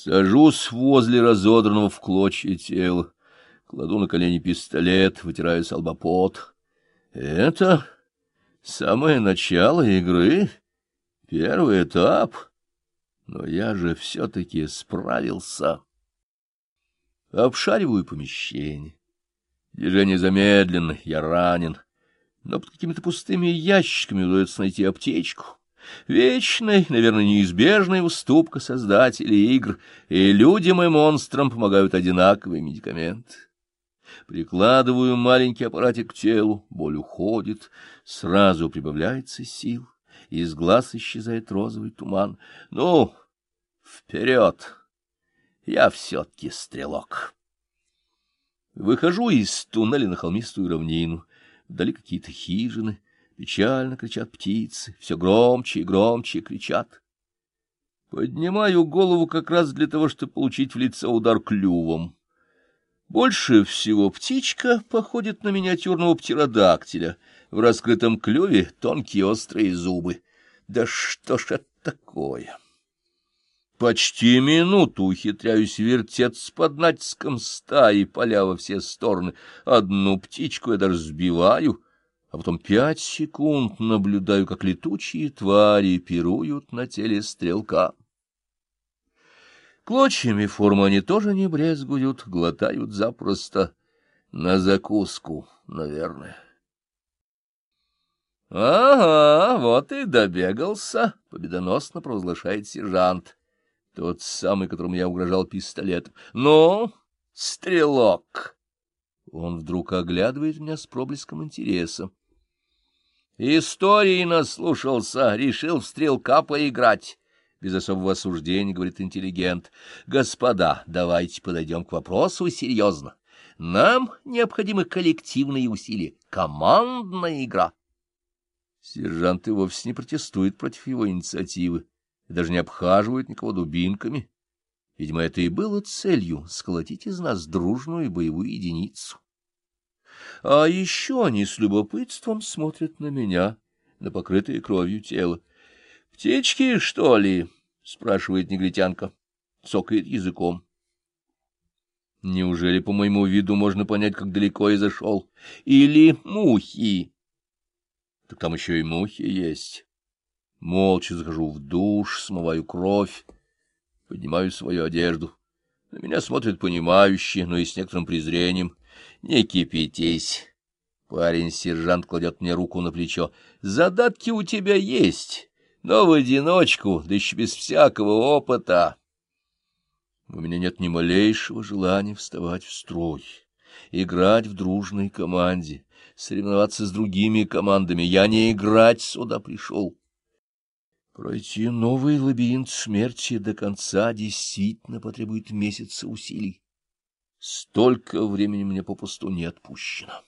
Сажусь возле разодранного в клочья тела, кладу на колени пистолет, вытираю салбопот. Это самое начало игры, первый этап. Но я же все-таки справился. Обшариваю помещение. Движение замедленно, я ранен, но под какими-то пустыми ящиками удается найти аптечку. Вечная, наверное, неизбежная уступка создателей игр, и людям и монстрам помогают одинаковые медикаменты. Прикладываю маленький аппаратик к телу, боль уходит, сразу прибавляется сил, из глаз исчезает розовый туман. Ну, вперед! Я все-таки стрелок. Выхожу из туннеля на холмистую равнину. Вдали какие-то хижины. Печально кричат птицы. Все громче и громче кричат. Поднимаю голову как раз для того, чтобы получить в лицо удар клювом. Больше всего птичка походит на миниатюрного птеродактиля. В раскрытом клюве тонкие острые зубы. Да что ж это такое? Почти минуту ухитряюсь вертеться под натиском стаи, поля во все стороны. Одну птичку я даже сбиваю, а потом пять секунд наблюдаю, как летучие твари пируют на теле стрелка. Клочьями формы они тоже не брезгуют, глотают запросто. На закуску, наверное. — Ага, вот и добегался, — победоносно провозглашает сержант. Тот самый, которому я угрожал пистолетом. Ну, стрелок! Он вдруг оглядывает меня с проблеском интереса. Истории наслушался, решил в стрелка поиграть. Без особого осуждения, говорит интеллигент. Господа, давайте подойдем к вопросу серьезно. Нам необходимы коллективные усилия, командная игра. Сержант и вовсе не протестует против его инициативы и даже не обхаживают никого дубинками. Видимо, это и было целью — сколотить из нас дружную боевую единицу. А еще они с любопытством смотрят на меня, на покрытое кровью тело. — Птички, что ли? — спрашивает негритянка, цокает языком. Неужели по моему виду можно понять, как далеко я зашел? Или мухи? Так там еще и мухи есть. Молча захожу в душ, смываю кровь, поднимаю свою одежду. На меня смотрят понимающе, но и с некоторым презрением. Не кипятись. Парень-сержант кладет мне руку на плечо. Задатки у тебя есть, но в одиночку, да еще без всякого опыта. У меня нет ни малейшего желания вставать в строй, играть в дружной команде, соревноваться с другими командами. Я не играть сюда пришел. Пройти новый лабиринт смерти до конца действительно потребует месяца усилий. Столько времени мне попусту не отпущено.